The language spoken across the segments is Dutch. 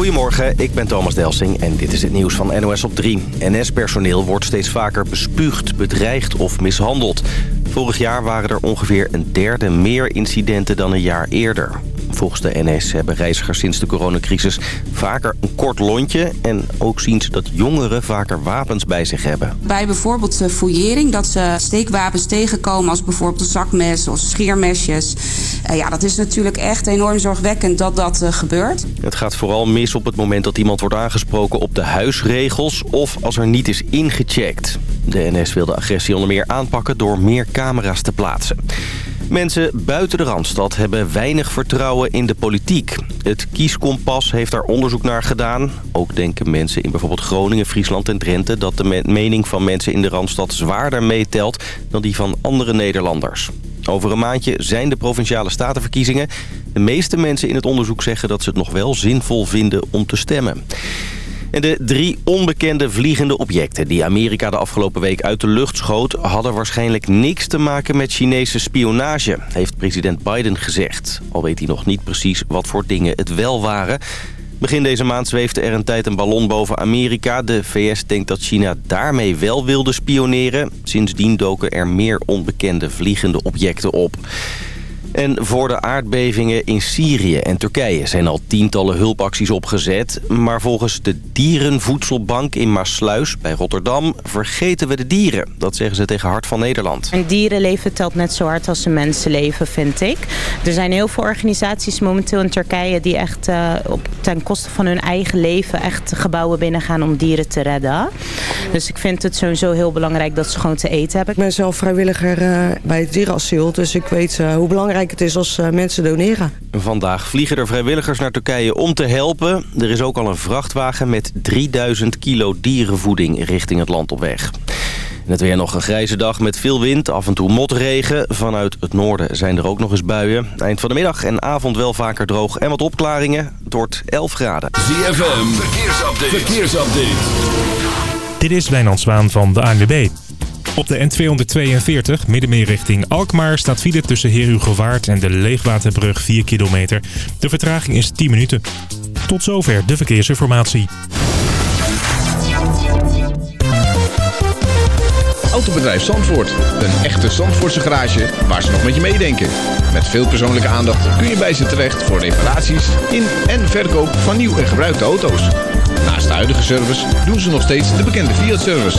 Goedemorgen, ik ben Thomas Delsing en dit is het nieuws van NOS op 3. NS-personeel wordt steeds vaker bespuugd, bedreigd of mishandeld. Vorig jaar waren er ongeveer een derde meer incidenten dan een jaar eerder. Volgens de NS hebben reizigers sinds de coronacrisis vaker een kort lontje... en ook zien ze dat jongeren vaker wapens bij zich hebben. Bij bijvoorbeeld de fouillering, dat ze steekwapens tegenkomen... als bijvoorbeeld een zakmes of scheermesjes. Uh, ja, dat is natuurlijk echt enorm zorgwekkend dat dat uh, gebeurt. Het gaat vooral mis op het moment dat iemand wordt aangesproken op de huisregels... of als er niet is ingecheckt. De NS wil de agressie onder meer aanpakken door meer camera's te plaatsen. Mensen buiten de Randstad hebben weinig vertrouwen in de politiek. Het Kieskompas heeft daar onderzoek naar gedaan. Ook denken mensen in bijvoorbeeld Groningen, Friesland en Drenthe... dat de mening van mensen in de Randstad zwaarder meetelt dan die van andere Nederlanders. Over een maandje zijn de Provinciale Statenverkiezingen. De meeste mensen in het onderzoek zeggen dat ze het nog wel zinvol vinden om te stemmen. En de drie onbekende vliegende objecten die Amerika de afgelopen week uit de lucht schoot... hadden waarschijnlijk niks te maken met Chinese spionage, heeft president Biden gezegd. Al weet hij nog niet precies wat voor dingen het wel waren... Begin deze maand zweefde er een tijd een ballon boven Amerika. De VS denkt dat China daarmee wel wilde spioneren. Sindsdien doken er meer onbekende vliegende objecten op. En voor de aardbevingen in Syrië en Turkije zijn al tientallen hulpacties opgezet. Maar volgens de Dierenvoedselbank in Maasluis bij Rotterdam vergeten we de dieren. Dat zeggen ze tegen Hart van Nederland. Een dierenleven telt net zo hard als een mensenleven, vind ik. Er zijn heel veel organisaties momenteel in Turkije die echt uh, op, ten koste van hun eigen leven echt gebouwen binnengaan om dieren te redden. Dus ik vind het sowieso heel belangrijk dat ze gewoon te eten hebben. Ik ben zelf vrijwilliger uh, bij het dierenasiel, dus ik weet uh, hoe belangrijk het is als mensen doneren. Vandaag vliegen er vrijwilligers naar Turkije om te helpen. Er is ook al een vrachtwagen met 3000 kilo dierenvoeding richting het land op weg. En het weer nog een grijze dag met veel wind, af en toe motregen. Vanuit het noorden zijn er ook nog eens buien. Eind van de middag en avond wel vaker droog en wat opklaringen. Het wordt 11 graden. ZFM, verkeersupdate. verkeersupdate. Dit is Wijnand Zwaan van de ANWB. Op de N242, middenmeer richting Alkmaar, staat file tussen Herugewaard en de Leegwaterbrug 4 kilometer. De vertraging is 10 minuten. Tot zover de verkeersinformatie. Autobedrijf Zandvoort. Een echte Zandvoortse garage waar ze nog met je meedenken. Met veel persoonlijke aandacht kun je bij ze terecht voor reparaties in en verkoop van nieuw en gebruikte auto's. Naast de huidige service doen ze nog steeds de bekende Fiat-service.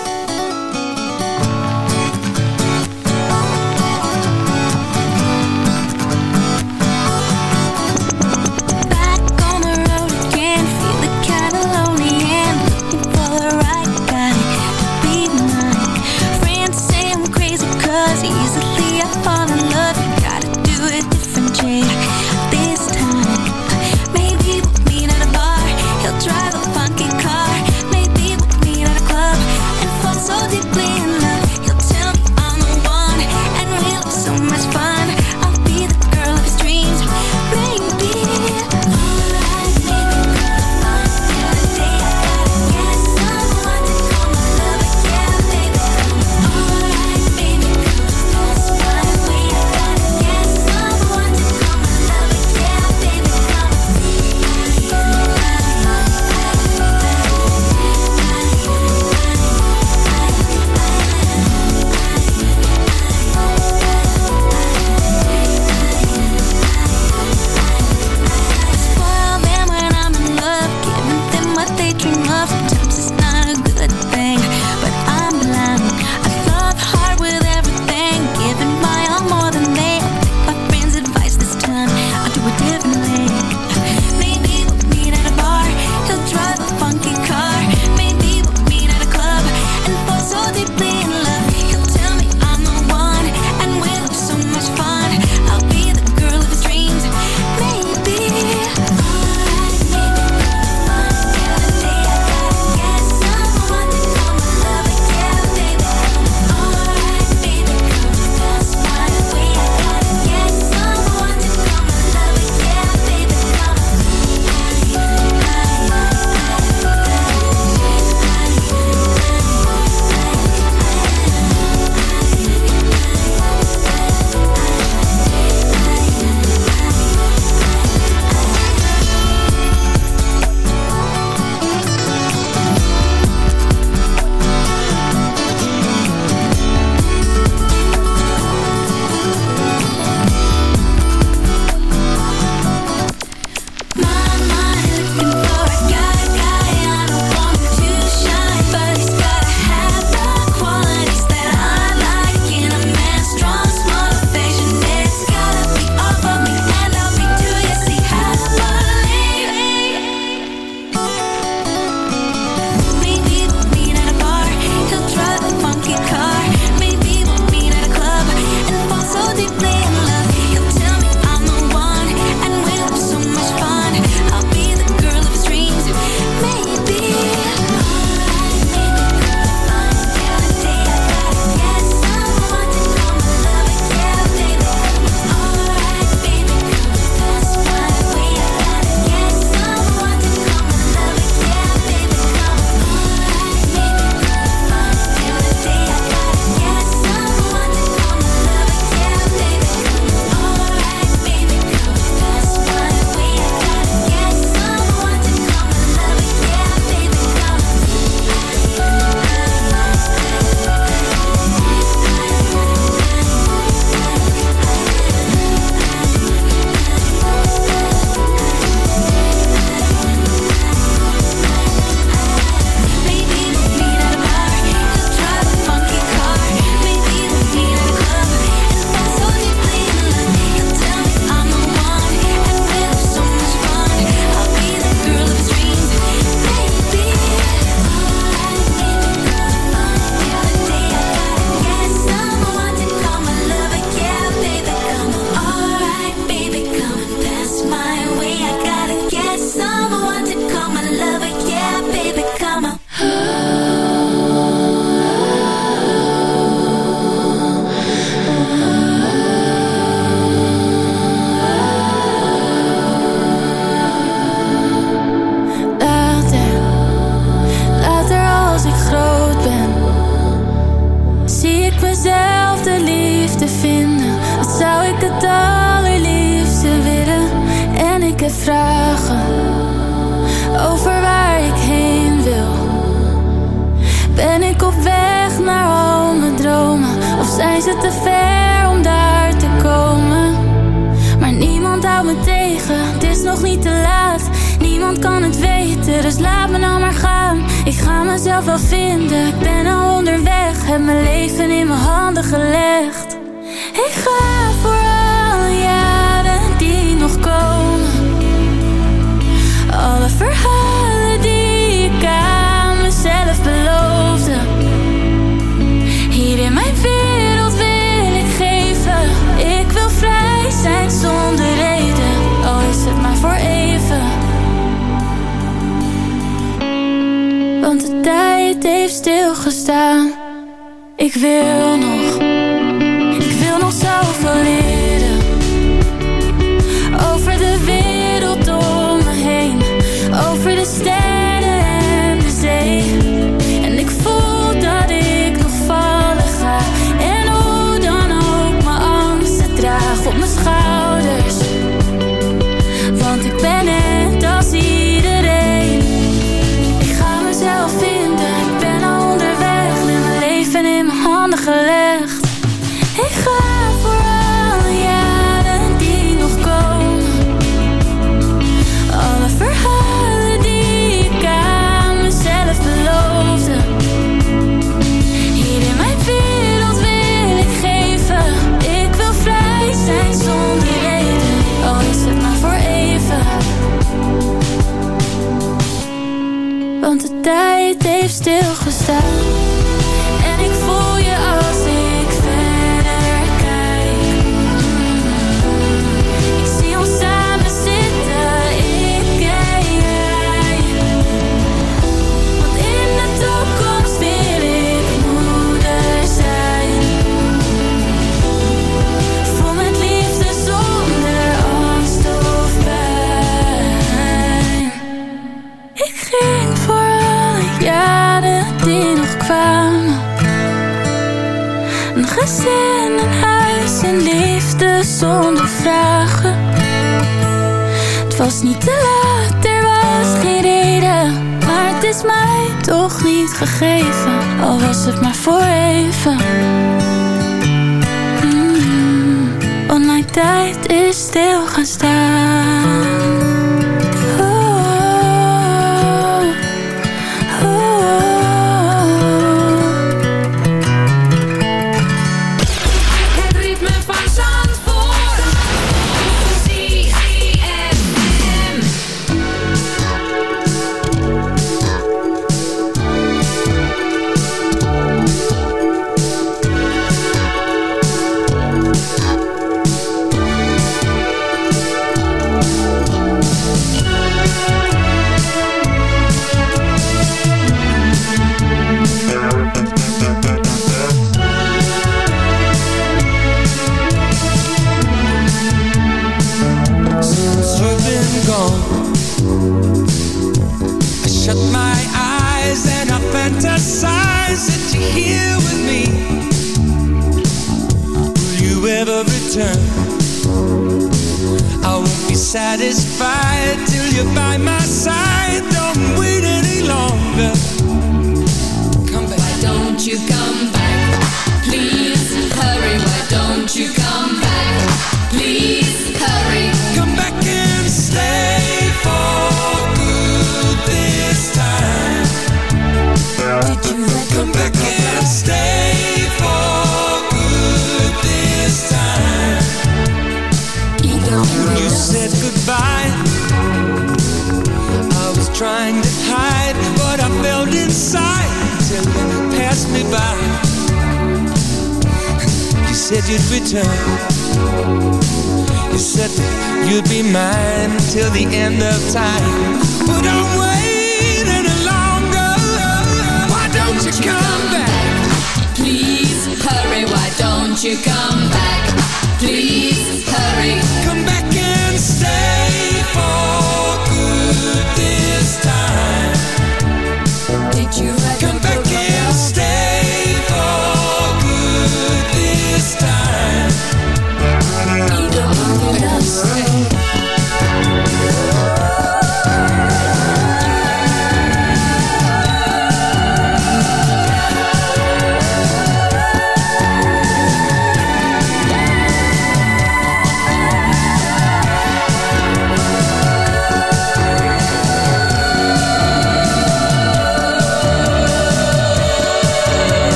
stop.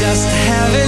just haven't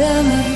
Tell me,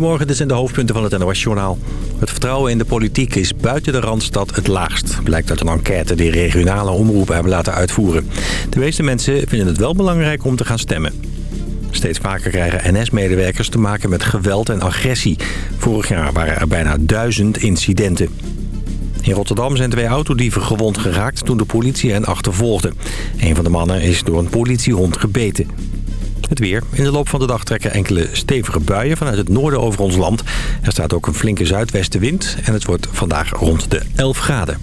Goedemorgen, dit zijn de hoofdpunten van het NOS-journaal. Het vertrouwen in de politiek is buiten de Randstad het laagst. Blijkt uit een enquête die regionale omroepen hebben laten uitvoeren. De meeste mensen vinden het wel belangrijk om te gaan stemmen. Steeds vaker krijgen NS-medewerkers te maken met geweld en agressie. Vorig jaar waren er bijna duizend incidenten. In Rotterdam zijn twee autodieven gewond geraakt toen de politie hen achtervolgde. Een van de mannen is door een politiehond gebeten. Het weer. In de loop van de dag trekken enkele stevige buien vanuit het noorden over ons land. Er staat ook een flinke zuidwestenwind en het wordt vandaag rond de 11 graden.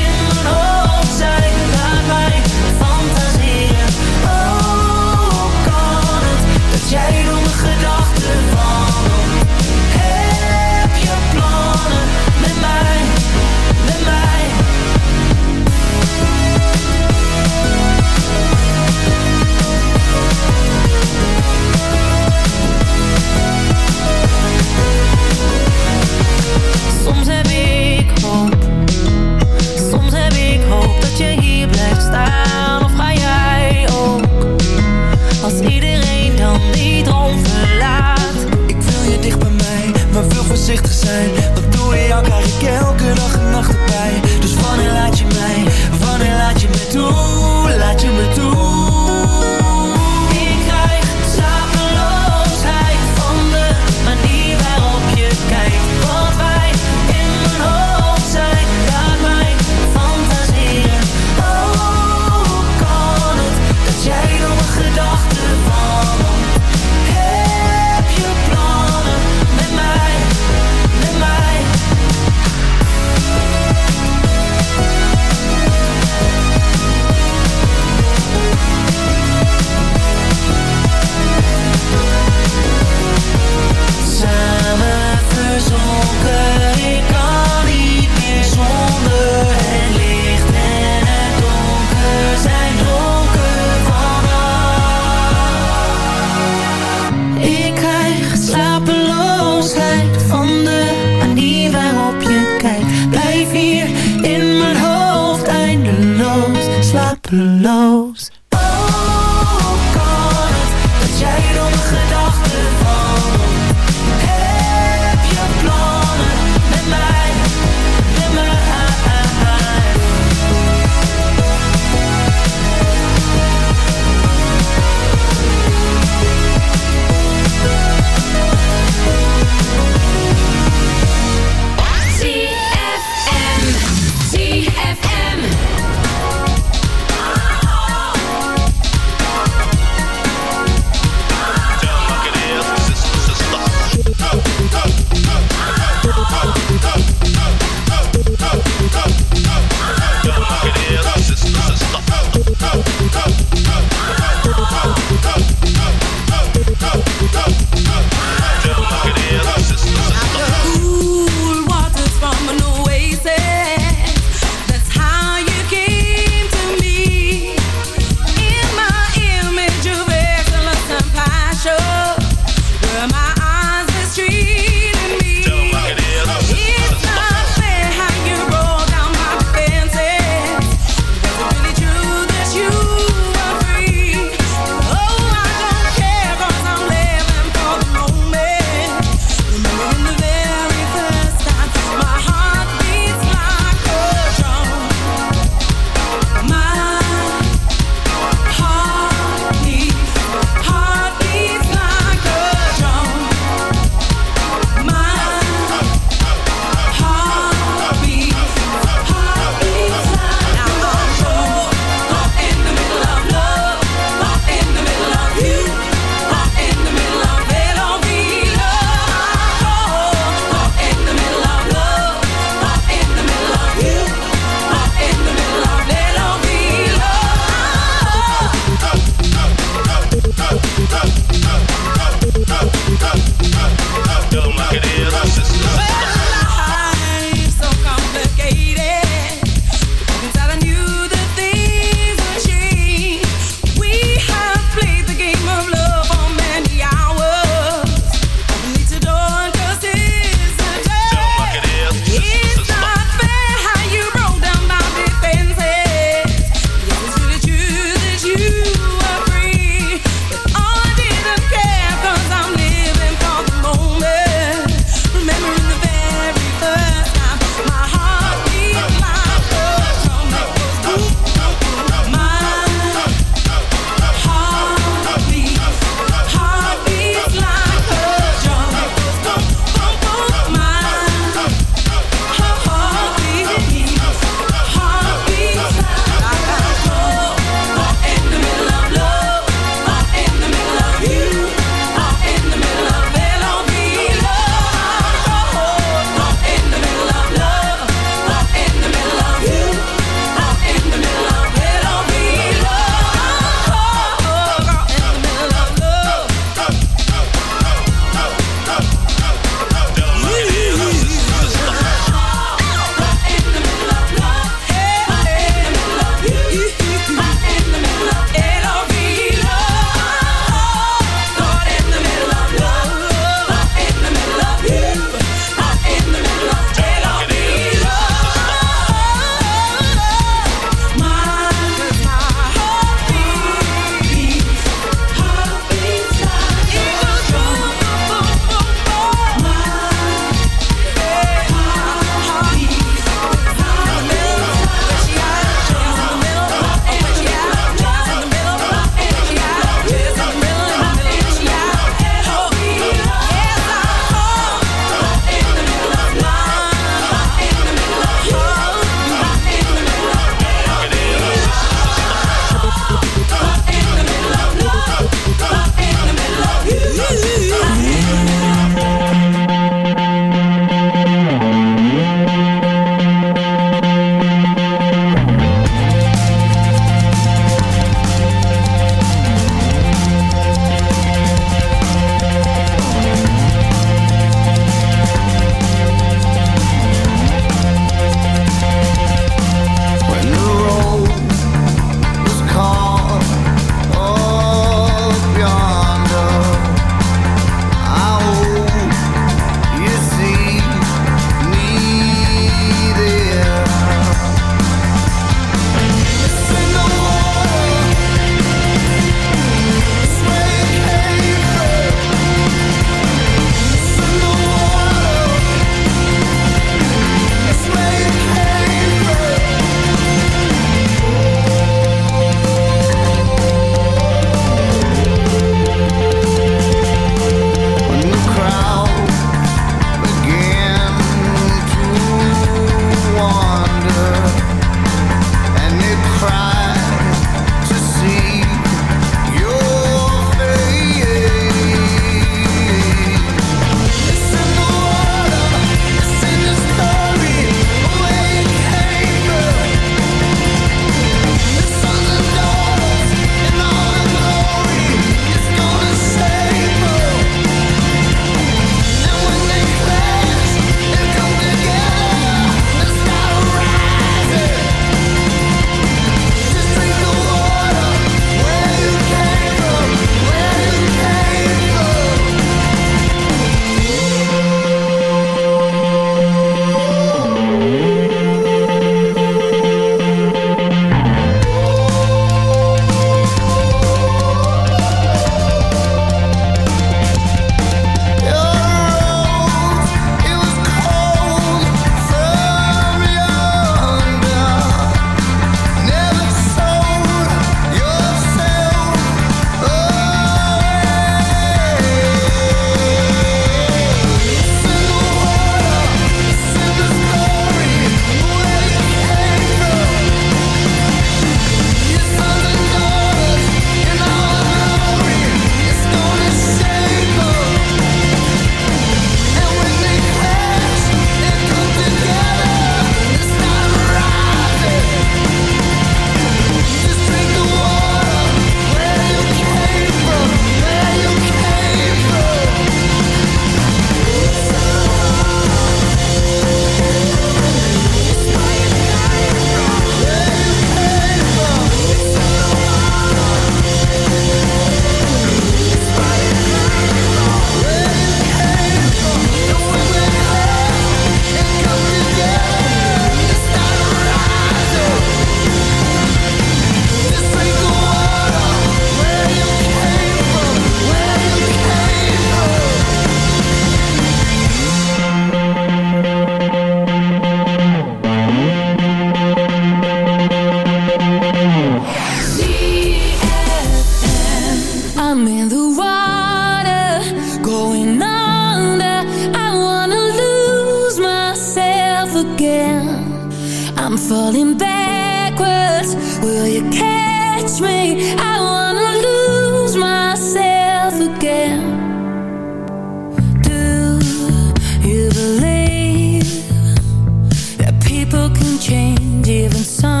given some.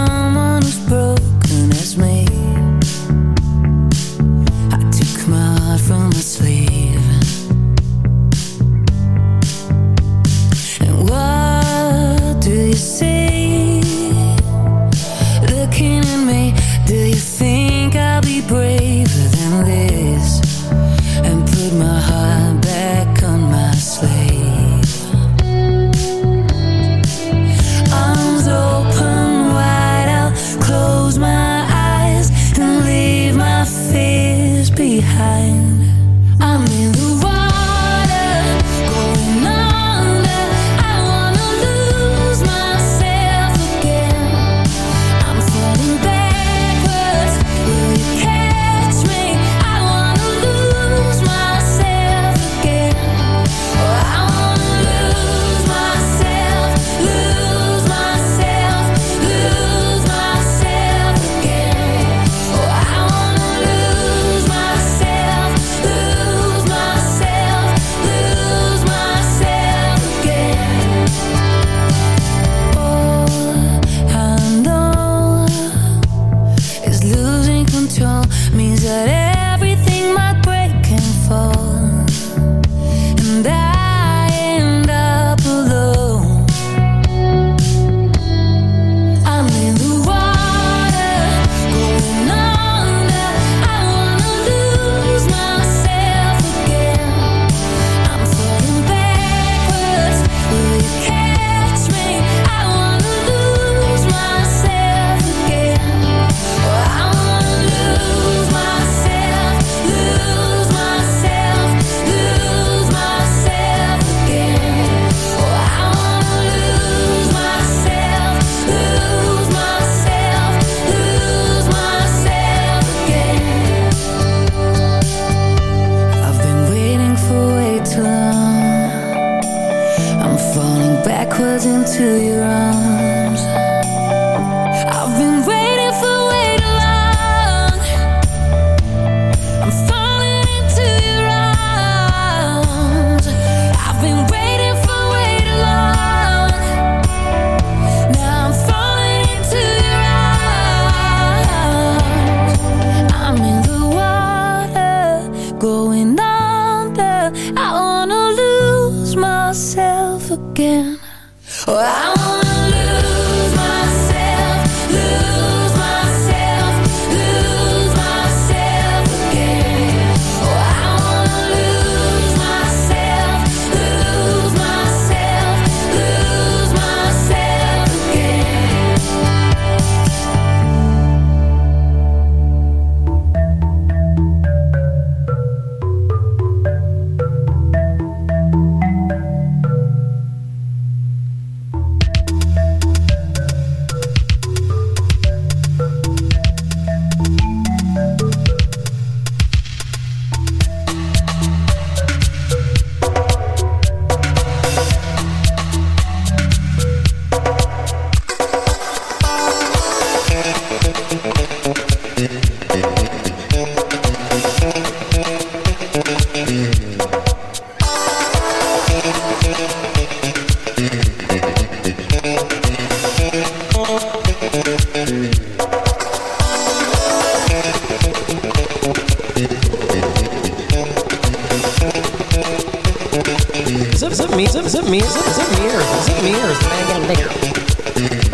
Me? Or is it is up mirrors, is it mirrors getting bigger?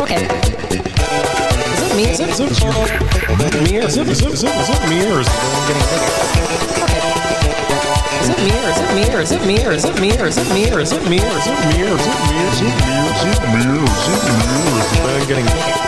Okay. Is that me? Or is it mirrors? Okay. Is that me? Or is it me? Is it me? Is it me? Or is it me? Or is the man getting bigger?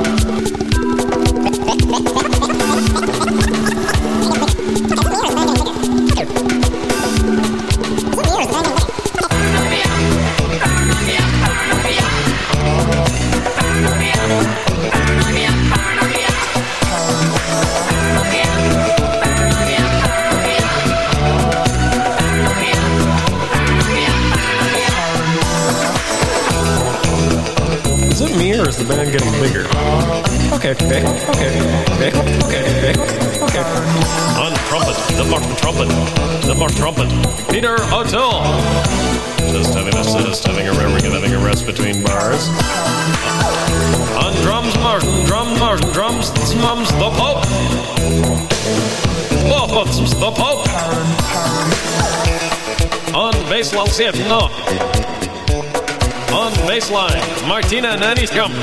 On baseline, Martina Nanny's come.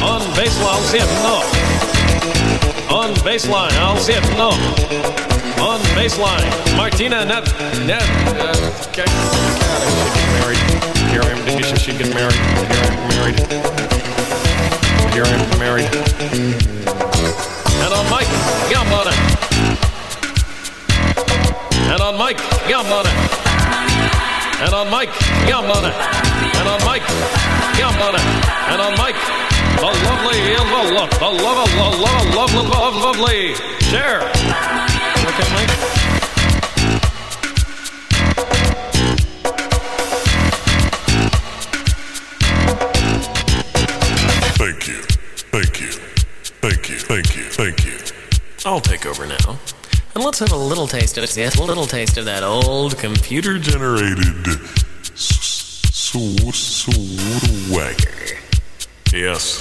On baseline, it, no. On baseline, I'll it, no. On baseline, Martina Net. Net. Uh, okay. Married. Here I am. Married. Here I am married. Am married. And on Mike, on. And on Mike, on. And on Mike, on. And on Mike, on. And on Mike, the lovely, the love, the love, the love, love, love, lovely. Share. Okay, Mike. I'll take over now. And let's have a little taste of it. Yes, a little taste of that old computer Generated swagger. Yes.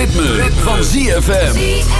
Ritme, van ZFM.